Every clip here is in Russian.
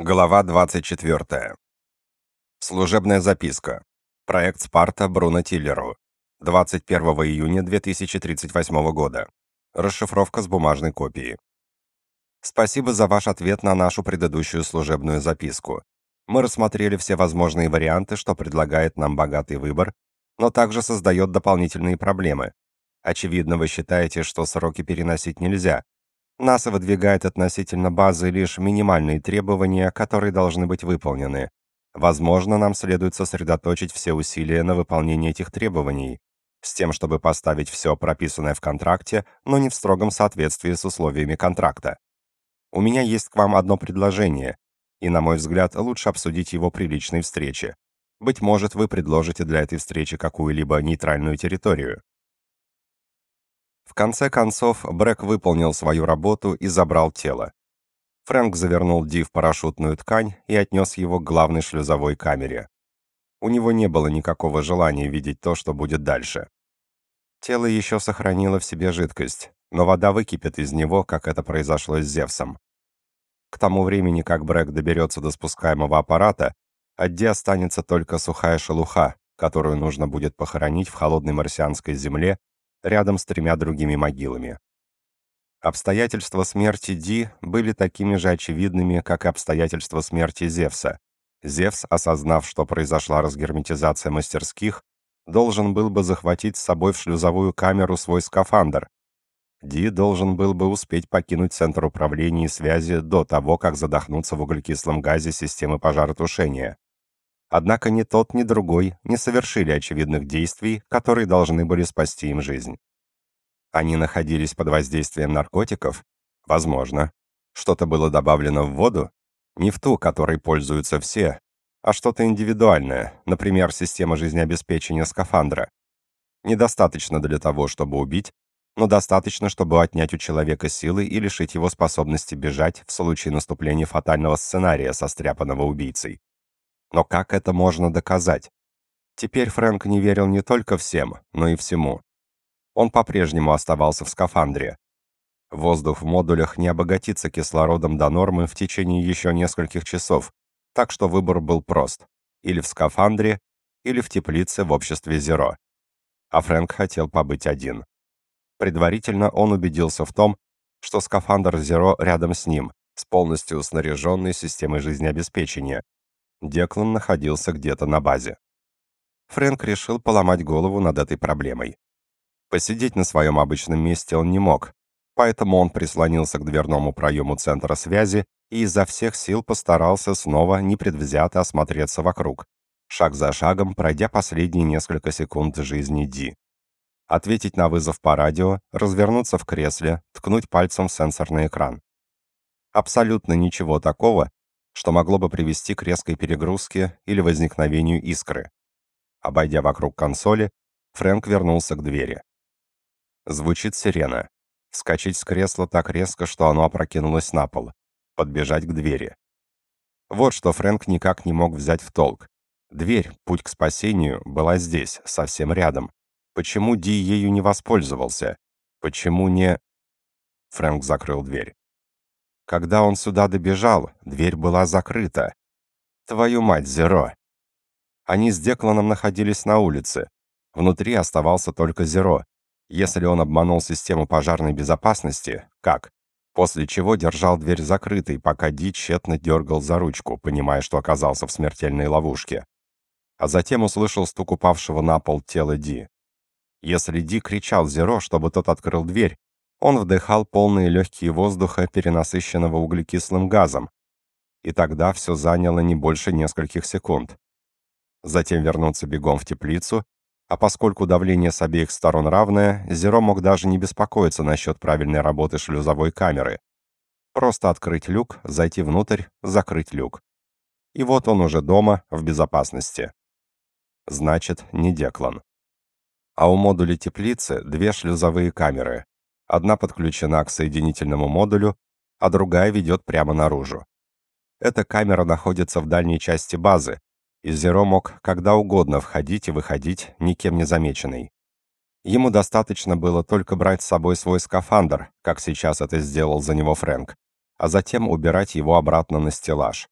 Глава 24. Служебная записка. Проект «Спарта» Бруно Тиллеру. 21 июня 2038 года. Расшифровка с бумажной копии. Спасибо за ваш ответ на нашу предыдущую служебную записку. Мы рассмотрели все возможные варианты, что предлагает нам богатый выбор, но также создает дополнительные проблемы. Очевидно, вы считаете, что сроки переносить нельзя, НАСА выдвигает относительно базы лишь минимальные требования, которые должны быть выполнены. Возможно, нам следует сосредоточить все усилия на выполнении этих требований, с тем, чтобы поставить все прописанное в контракте, но не в строгом соответствии с условиями контракта. У меня есть к вам одно предложение, и, на мой взгляд, лучше обсудить его при личной встрече. Быть может, вы предложите для этой встречи какую-либо нейтральную территорию. Конце концов, Брэк выполнил свою работу и забрал тело. Фрэнк завернул Ди в парашютную ткань и отнес его к главной шлюзовой камере. У него не было никакого желания видеть то, что будет дальше. Тело еще сохранило в себе жидкость, но вода выкипит из него, как это произошло с Зевсом. К тому времени, как Брэк доберется до спускаемого аппарата, от Ди останется только сухая шелуха, которую нужно будет похоронить в холодной марсианской земле рядом с тремя другими могилами. Обстоятельства смерти Ди были такими же очевидными, как и обстоятельства смерти Зевса. Зевс, осознав, что произошла разгерметизация мастерских, должен был бы захватить с собой в шлюзовую камеру свой скафандр. Ди должен был бы успеть покинуть центр управления и связи до того, как задохнуться в углекислом газе системы пожаротушения. Однако ни тот, ни другой не совершили очевидных действий, которые должны были спасти им жизнь. Они находились под воздействием наркотиков? Возможно. Что-то было добавлено в воду? Не в ту, которой пользуются все, а что-то индивидуальное, например, система жизнеобеспечения скафандра. Недостаточно для того, чтобы убить, но достаточно, чтобы отнять у человека силы и лишить его способности бежать в случае наступления фатального сценария, состряпанного убийцей. Но как это можно доказать? Теперь Фрэнк не верил не только всем, но и всему. Он по-прежнему оставался в скафандре. Воздух в модулях не обогатится кислородом до нормы в течение еще нескольких часов, так что выбор был прост. Или в скафандре, или в теплице в обществе Зеро. А Фрэнк хотел побыть один. Предварительно он убедился в том, что скафандр Зеро рядом с ним, с полностью снаряженной системой жизнеобеспечения, Деклан находился где-то на базе. Фрэнк решил поломать голову над этой проблемой. Посидеть на своем обычном месте он не мог, поэтому он прислонился к дверному проему центра связи и изо всех сил постарался снова непредвзято осмотреться вокруг, шаг за шагом пройдя последние несколько секунд жизни Ди. Ответить на вызов по радио, развернуться в кресле, ткнуть пальцем в сенсорный экран. Абсолютно ничего такого, что могло бы привести к резкой перегрузке или возникновению искры. Обойдя вокруг консоли, Фрэнк вернулся к двери. Звучит сирена. Вскочить с кресла так резко, что оно опрокинулось на пол. Подбежать к двери. Вот что Фрэнк никак не мог взять в толк. Дверь, путь к спасению, была здесь, совсем рядом. Почему Ди ею не воспользовался? Почему не... Фрэнк закрыл дверь. Когда он сюда добежал, дверь была закрыта. Твою мать, Зеро! Они с Декланом находились на улице. Внутри оставался только Зеро. Если он обманул систему пожарной безопасности, как? После чего держал дверь закрытой, пока Ди тщетно дергал за ручку, понимая, что оказался в смертельной ловушке. А затем услышал стук упавшего на пол тела Ди. Если Ди кричал Зеро, чтобы тот открыл дверь, он вдыхал полные легкие воздуха, перенасыщенного углекислым газом, и тогда все заняло не больше нескольких секунд. Затем вернуться бегом в теплицу, а поскольку давление с обеих сторон равное, Зеро мог даже не беспокоиться насчет правильной работы шлюзовой камеры. Просто открыть люк, зайти внутрь, закрыть люк. И вот он уже дома, в безопасности. Значит, не Деклан. А у модуля теплицы две шлюзовые камеры, Одна подключена к соединительному модулю, а другая ведет прямо наружу. Эта камера находится в дальней части базы, и Зеро мог когда угодно входить и выходить, никем не замеченный. Ему достаточно было только брать с собой свой скафандр, как сейчас это сделал за него Фрэнк, а затем убирать его обратно на стеллаж.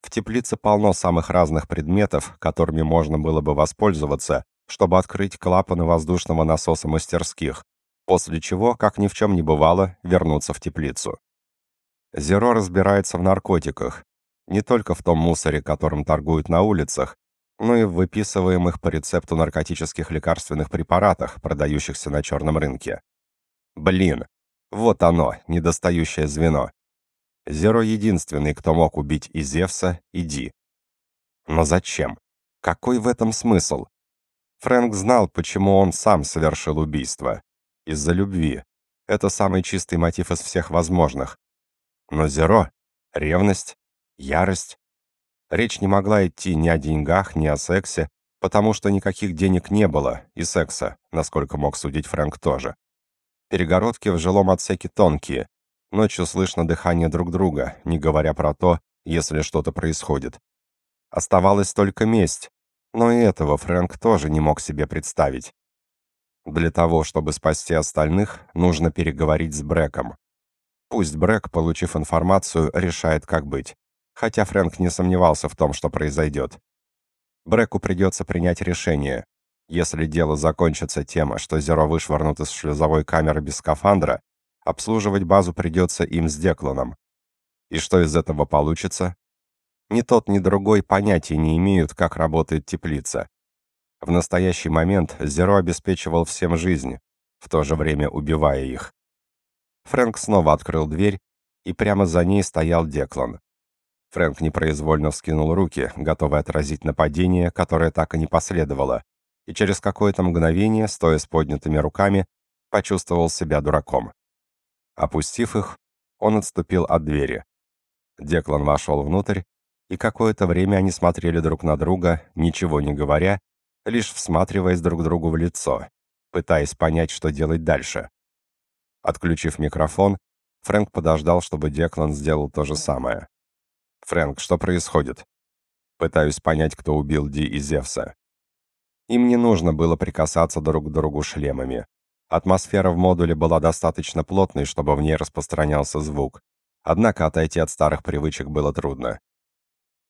В теплице полно самых разных предметов, которыми можно было бы воспользоваться, чтобы открыть клапаны воздушного насоса мастерских, после чего, как ни в чем не бывало, вернуться в теплицу. Зеро разбирается в наркотиках, не только в том мусоре, которым торгуют на улицах, но и в выписываемых по рецепту наркотических лекарственных препаратах, продающихся на черном рынке. Блин, вот оно, недостающее звено. Зеро единственный, кто мог убить и Зевса, и Ди. Но зачем? Какой в этом смысл? Фрэнк знал, почему он сам совершил убийство. Из-за любви. Это самый чистый мотив из всех возможных. Но Зеро — ревность, ярость. Речь не могла идти ни о деньгах, ни о сексе, потому что никаких денег не было, и секса, насколько мог судить Фрэнк тоже. Перегородки в жилом отсеке тонкие. Ночью слышно дыхание друг друга, не говоря про то, если что-то происходит. Оставалась только месть, но и этого Фрэнк тоже не мог себе представить. Для того, чтобы спасти остальных, нужно переговорить с Брэком. Пусть Брэк, получив информацию, решает, как быть. Хотя Фрэнк не сомневался в том, что произойдет. Брэку придется принять решение. Если дело закончится тем, что Зеро вышвырнут из шлюзовой камеры без скафандра, обслуживать базу придется им с Декланом. И что из этого получится? Ни тот, ни другой понятия не имеют, как работает теплица. В настоящий момент Зеро обеспечивал всем жизнь, в то же время убивая их. Фрэнк снова открыл дверь, и прямо за ней стоял Деклан. Фрэнк непроизвольно вскинул руки, готовый отразить нападение, которое так и не последовало, и через какое-то мгновение, стоя с поднятыми руками, почувствовал себя дураком. Опустив их, он отступил от двери. Деклан вошел внутрь, и какое-то время они смотрели друг на друга, ничего не говоря, лишь всматриваясь друг другу в лицо, пытаясь понять, что делать дальше. Отключив микрофон, Фрэнк подождал, чтобы Деклан сделал то же самое. «Фрэнк, что происходит?» «Пытаюсь понять, кто убил Ди и Зевса». Им не нужно было прикасаться друг к другу шлемами. Атмосфера в модуле была достаточно плотной, чтобы в ней распространялся звук. Однако отойти от старых привычек было трудно.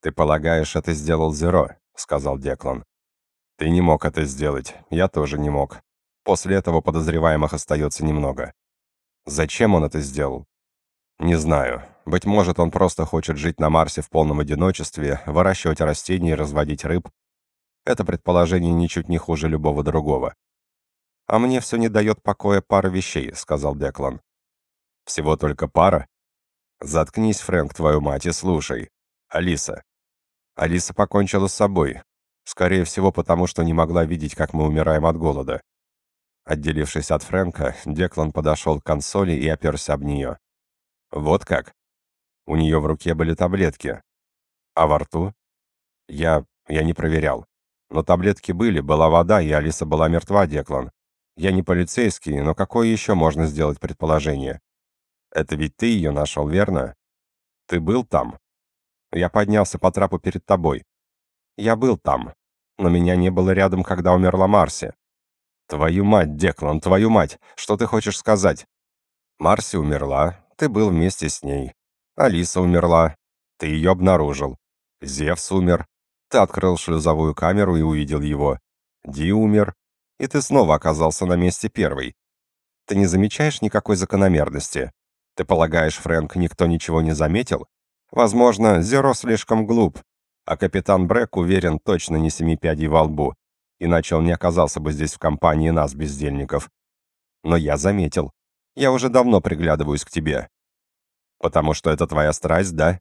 «Ты полагаешь, это сделал Зеро?» — сказал Деклан. «Ты не мог это сделать. Я тоже не мог. После этого подозреваемых остается немного. Зачем он это сделал? Не знаю. Быть может, он просто хочет жить на Марсе в полном одиночестве, выращивать растения и разводить рыб. Это предположение ничуть не хуже любого другого. «А мне все не дает покоя пара вещей», — сказал Деклан. «Всего только пара?» «Заткнись, Фрэнк, твою мать, и слушай. Алиса». Алиса покончила с собой. Скорее всего, потому что не могла видеть, как мы умираем от голода. Отделившись от Фрэнка, Деклан подошел к консоли и оперся об нее. «Вот как?» У нее в руке были таблетки. А во рту? Я... я не проверял. Но таблетки были, была вода, и Алиса была мертва, Деклан. Я не полицейский, но какое еще можно сделать предположение? Это ведь ты ее нашел, верно? Ты был там? Я поднялся по трапу перед тобой. Я был там, но меня не было рядом, когда умерла Марси. «Твою мать, Деклан, твою мать! Что ты хочешь сказать?» «Марси умерла. Ты был вместе с ней. Алиса умерла. Ты ее обнаружил. Зевс умер. Ты открыл шлюзовую камеру и увидел его. Ди умер. И ты снова оказался на месте первой. Ты не замечаешь никакой закономерности? Ты полагаешь, Фрэнк, никто ничего не заметил? Возможно, Зеро слишком глуп, а капитан Брэк уверен точно не семи пядей во лбу иначе он не оказался бы здесь в компании нас, бездельников. Но я заметил. Я уже давно приглядываюсь к тебе. Потому что это твоя страсть, да?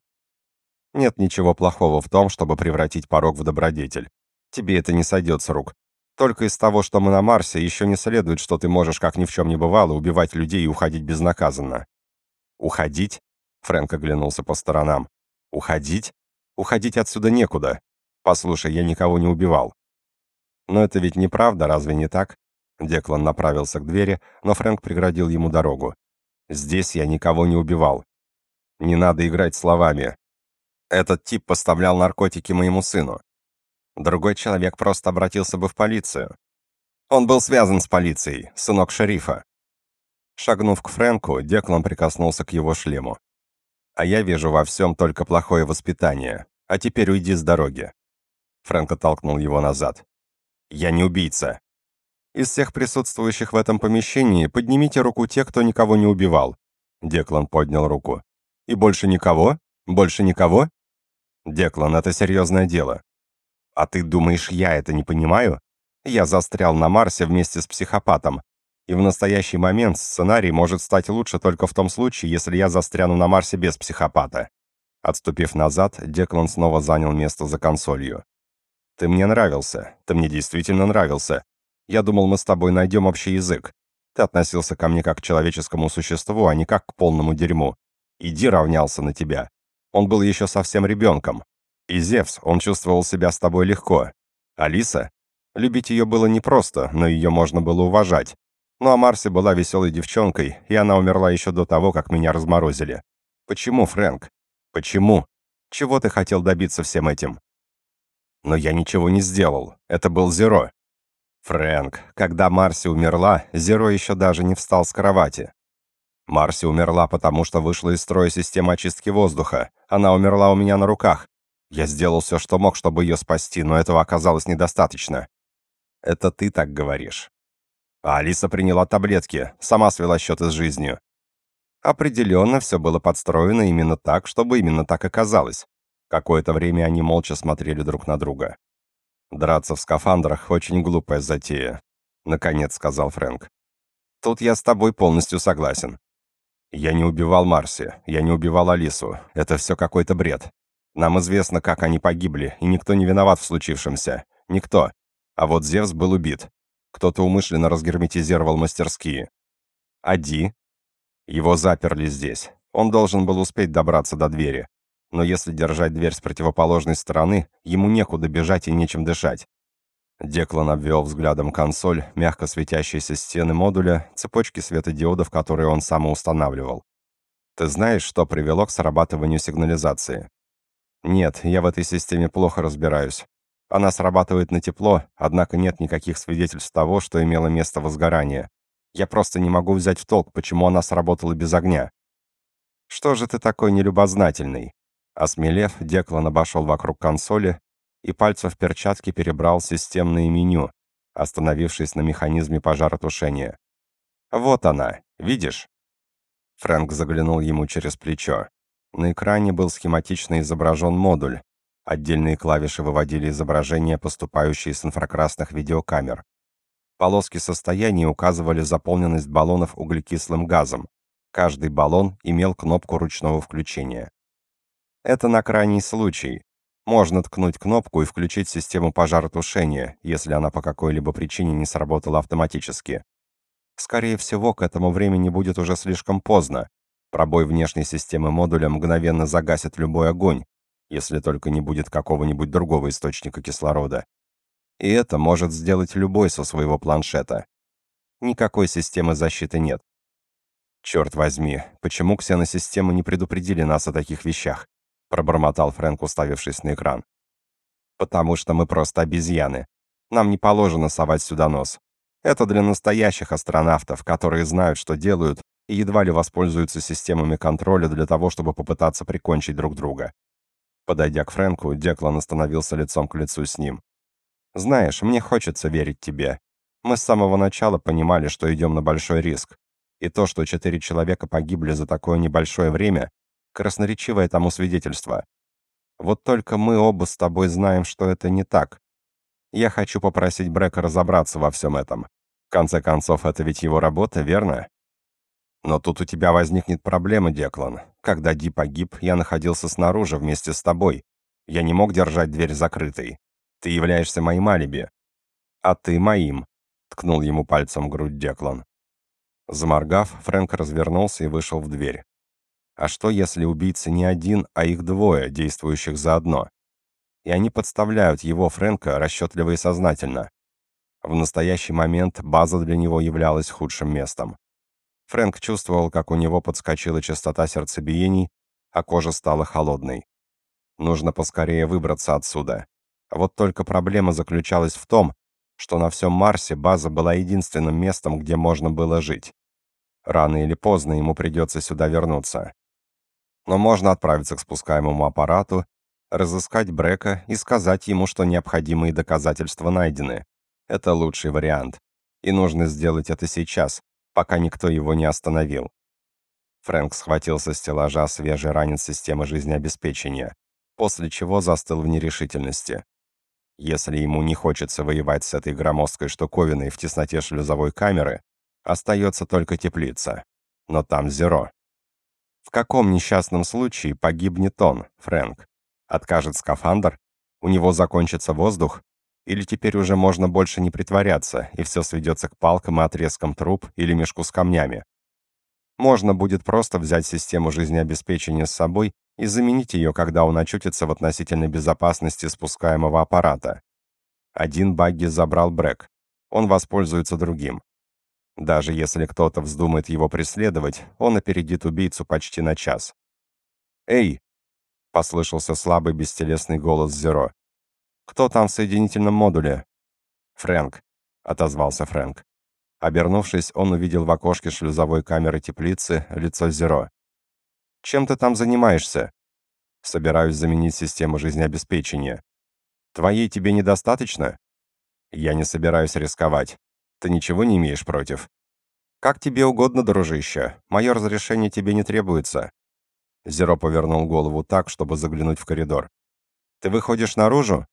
Нет ничего плохого в том, чтобы превратить порог в добродетель. Тебе это не сойдет с рук. Только из того, что мы на Марсе, еще не следует, что ты можешь, как ни в чем не бывало, убивать людей и уходить безнаказанно. Уходить? Фрэнк оглянулся по сторонам. Уходить? Уходить отсюда некуда. Послушай, я никого не убивал. «Но это ведь неправда, разве не так?» Деклан направился к двери, но Фрэнк преградил ему дорогу. «Здесь я никого не убивал. Не надо играть словами. Этот тип поставлял наркотики моему сыну. Другой человек просто обратился бы в полицию. Он был связан с полицией, сынок шерифа». Шагнув к Фрэнку, Деклан прикоснулся к его шлему. «А я вижу во всем только плохое воспитание. А теперь уйди с дороги». Фрэнк оттолкнул его назад. «Я не убийца». «Из всех присутствующих в этом помещении поднимите руку те, кто никого не убивал». Деклан поднял руку. «И больше никого? Больше никого?» «Деклан, это серьезное дело». «А ты думаешь, я это не понимаю? Я застрял на Марсе вместе с психопатом. И в настоящий момент сценарий может стать лучше только в том случае, если я застряну на Марсе без психопата. Отступив назад, Деклан снова занял место за консолью. «Ты мне нравился. Ты мне действительно нравился. Я думал, мы с тобой найдем общий язык. Ты относился ко мне как к человеческому существу, а не как к полному дерьму. Иди равнялся на тебя. Он был еще совсем ребенком. И Зевс, он чувствовал себя с тобой легко. Алиса? Любить ее было непросто, но ее можно было уважать. Ну а Марси была веселой девчонкой, и она умерла еще до того, как меня разморозили. Почему, Фрэнк? Почему? Чего ты хотел добиться всем этим? Но я ничего не сделал. Это был Зеро. Фрэнк, когда Марси умерла, Зеро еще даже не встал с кровати. Марси умерла, потому что вышла из строя система очистки воздуха. Она умерла у меня на руках. Я сделал все, что мог, чтобы ее спасти, но этого оказалось недостаточно. Это ты так говоришь. А Алиса приняла таблетки, сама свела счеты с жизнью. Определенно, все было подстроено именно так, чтобы именно так оказалось. Какое-то время они молча смотрели друг на друга. «Драться в скафандрах — очень глупая затея», — наконец сказал Фрэнк. «Тут я с тобой полностью согласен. Я не убивал Марси, я не убивал Алису. Это все какой-то бред. Нам известно, как они погибли, и никто не виноват в случившемся. Никто. А вот Зевс был убит. Кто-то умышленно разгерметизировал мастерские. Ади. Его заперли здесь. Он должен был успеть добраться до двери. Но если держать дверь с противоположной стороны, ему некуда бежать и нечем дышать. Деклан обвел взглядом консоль, мягко светящиеся стены модуля, цепочки светодиодов, которые он сам устанавливал. «Ты знаешь, что привело к срабатыванию сигнализации?» «Нет, я в этой системе плохо разбираюсь. Она срабатывает на тепло, однако нет никаких свидетельств того, что имело место возгорание. Я просто не могу взять в толк, почему она сработала без огня. Что же ты такой нелюбознательный? Осмелев, Деклан обошел вокруг консоли и пальцем в перчатке перебрал системное меню, остановившись на механизме пожаротушения. «Вот она, видишь?» Фрэнк заглянул ему через плечо. На экране был схематично изображен модуль, Отдельные клавиши выводили изображения, поступающие с инфракрасных видеокамер. Полоски состояния указывали заполненность баллонов углекислым газом. Каждый баллон имел кнопку ручного включения. Это на крайний случай. Можно ткнуть кнопку и включить систему пожаротушения, если она по какой-либо причине не сработала автоматически. Скорее всего, к этому времени будет уже слишком поздно. Пробой внешней системы модуля мгновенно загасит любой огонь, если только не будет какого-нибудь другого источника кислорода. И это может сделать любой со своего планшета. Никакой системы защиты нет. «Черт возьми, почему ксеносистемы не предупредили нас о таких вещах?» пробормотал Фрэнк, уставившись на экран. «Потому что мы просто обезьяны. Нам не положено совать сюда нос. Это для настоящих астронавтов, которые знают, что делают, и едва ли воспользуются системами контроля для того, чтобы попытаться прикончить друг друга. Подойдя к Фрэнку, Деклан остановился лицом к лицу с ним. «Знаешь, мне хочется верить тебе. Мы с самого начала понимали, что идем на большой риск. И то, что четыре человека погибли за такое небольшое время, красноречивое тому свидетельство. Вот только мы оба с тобой знаем, что это не так. Я хочу попросить Брека разобраться во всем этом. В конце концов, это ведь его работа, верно? Но тут у тебя возникнет проблема, Деклан. Когда Ди погиб, я находился снаружи вместе с тобой. Я не мог держать дверь закрытой. Ты являешься моим алиби. А ты моим, ткнул ему пальцем в грудь Деклан. Заморгав, Фрэнк развернулся и вышел в дверь. А что, если убийца не один, а их двое, действующих заодно? И они подставляют его, Фрэнка, расчетливо и сознательно. В настоящий момент база для него являлась худшим местом. Фрэнк чувствовал, как у него подскочила частота сердцебиений, а кожа стала холодной. Нужно поскорее выбраться отсюда. Вот только проблема заключалась в том, что на всем Марсе база была единственным местом, где можно было жить. Рано или поздно ему придется сюда вернуться. Но можно отправиться к спускаемому аппарату разыскать Брека и сказать ему, что необходимые доказательства найдены. Это лучший вариант. И нужно сделать это сейчас, пока никто его не остановил. Фрэнк схватил со стеллажа свежий ранец системы жизнеобеспечения, после чего застыл в нерешительности. Если ему не хочется воевать с этой громоздкой штуковиной в тесноте шлюзовой камеры, остается только теплица. Но там зеро. В каком несчастном случае погибнет он, Фрэнк? Откажет скафандр? У него закончится воздух? Или теперь уже можно больше не притворяться, и все сведется к палкам и отрезкам труб или мешку с камнями? Можно будет просто взять систему жизнеобеспечения с собой и заменить ее, когда он очутится в относительной безопасности спускаемого аппарата. Один багги забрал Брэк. Он воспользуется другим. Даже если кто-то вздумает его преследовать, он опередит убийцу почти на час. «Эй!» — послышался слабый бестелесный голос Зеро. «Кто там в соединительном модуле?» «Фрэнк», — отозвался Фрэнк. Обернувшись, он увидел в окошке шлюзовой камеры теплицы лицо Зеро. Чем ты там занимаешься? Собираюсь заменить систему жизнеобеспечения. Твоей тебе недостаточно? Я не собираюсь рисковать. Ты ничего не имеешь против? Как тебе угодно, дружище. Мое разрешение тебе не требуется. Зеро повернул голову так, чтобы заглянуть в коридор. Ты выходишь наружу?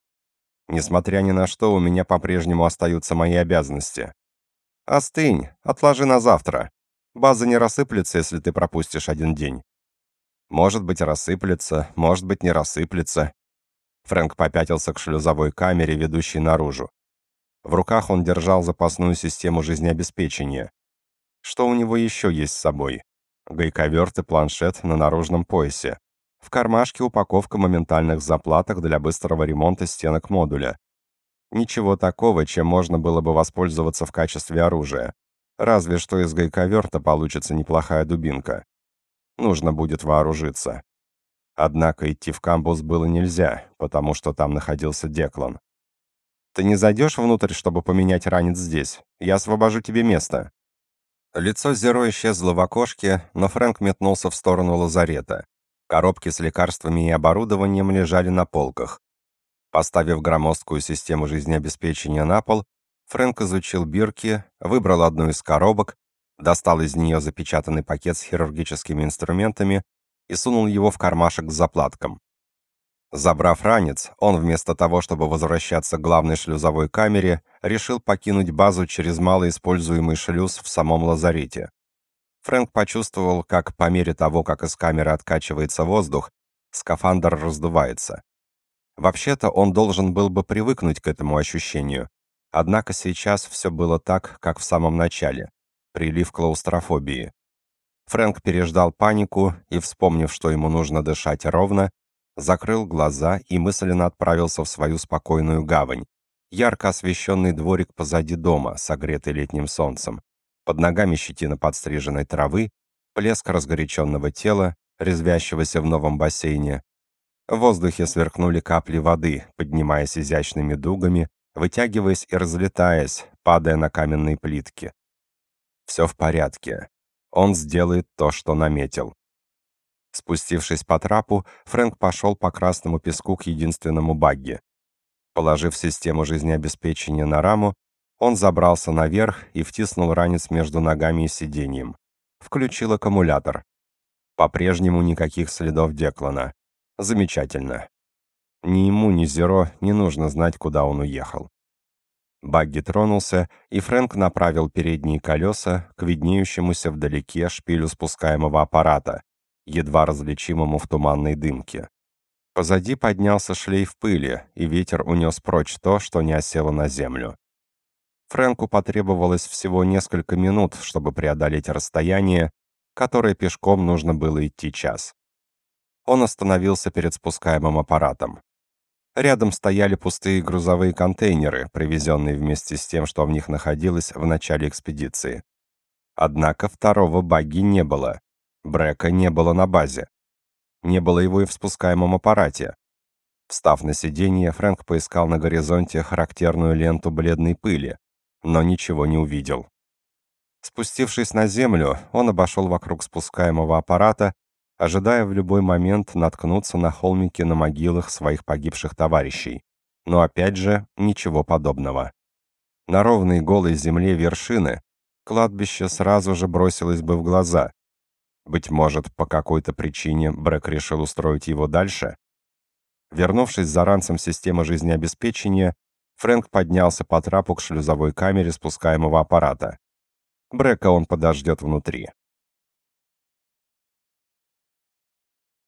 Несмотря ни на что, у меня по-прежнему остаются мои обязанности. Остынь, отложи на завтра. База не рассыплется, если ты пропустишь один день. Может быть, рассыплется, может быть, не рассыплется. Фрэнк попятился к шлюзовой камере, ведущей наружу. В руках он держал запасную систему жизнеобеспечения. Что у него еще есть с собой? Гайковерт и планшет на наружном поясе. В кармашке упаковка моментальных заплаток для быстрого ремонта стенок модуля. Ничего такого, чем можно было бы воспользоваться в качестве оружия. Разве что из гайковерта получится неплохая дубинка. Нужно будет вооружиться. Однако идти в камбус было нельзя, потому что там находился Деклан. «Ты не зайдешь внутрь, чтобы поменять ранец здесь? Я освобожу тебе место». Лицо Зеро исчезло в окошке, но Фрэнк метнулся в сторону лазарета. Коробки с лекарствами и оборудованием лежали на полках. Поставив громоздкую систему жизнеобеспечения на пол, Фрэнк изучил бирки, выбрал одну из коробок достал из нее запечатанный пакет с хирургическими инструментами и сунул его в кармашек с заплатком. Забрав ранец, он вместо того, чтобы возвращаться к главной шлюзовой камере, решил покинуть базу через малоиспользуемый шлюз в самом лазарете. Фрэнк почувствовал, как по мере того, как из камеры откачивается воздух, скафандр раздувается. Вообще-то он должен был бы привыкнуть к этому ощущению, однако сейчас все было так, как в самом начале прилив клаустрофобии. Фрэнк переждал панику и, вспомнив, что ему нужно дышать ровно, закрыл глаза и мысленно отправился в свою спокойную гавань. Ярко освещенный дворик позади дома, согретый летним солнцем. Под ногами щетина подстриженной травы, плеск разгоряченного тела, резвящегося в новом бассейне. В воздухе сверкнули капли воды, поднимаясь изящными дугами, вытягиваясь и разлетаясь, падая на каменные плитки. Все в порядке. Он сделает то, что наметил. Спустившись по трапу, Фрэнк пошел по красному песку к единственному багги. Положив систему жизнеобеспечения на раму, он забрался наверх и втиснул ранец между ногами и сиденьем. Включил аккумулятор. По-прежнему никаких следов Деклана. Замечательно. Ни ему, ни Зеро не нужно знать, куда он уехал. Багги тронулся, и Фрэнк направил передние колеса к виднеющемуся вдалеке шпилю спускаемого аппарата, едва различимому в туманной дымке. Позади поднялся шлейф пыли, и ветер унес прочь то, что не осело на землю. Фрэнку потребовалось всего несколько минут, чтобы преодолеть расстояние, которое пешком нужно было идти час. Он остановился перед спускаемым аппаратом. Рядом стояли пустые грузовые контейнеры, привезенные вместе с тем, что в них находилось в начале экспедиции. Однако второго багги не было. Брека не было на базе. Не было его и в спускаемом аппарате. Встав на сиденье, Фрэнк поискал на горизонте характерную ленту бледной пыли, но ничего не увидел. Спустившись на землю, он обошел вокруг спускаемого аппарата ожидая в любой момент наткнуться на холмике на могилах своих погибших товарищей. Но опять же, ничего подобного. На ровной голой земле вершины кладбище сразу же бросилось бы в глаза. Быть может, по какой-то причине Брэк решил устроить его дальше? Вернувшись за ранцем системы жизнеобеспечения, Фрэнк поднялся по трапу к шлюзовой камере спускаемого аппарата. Брека он подождет внутри.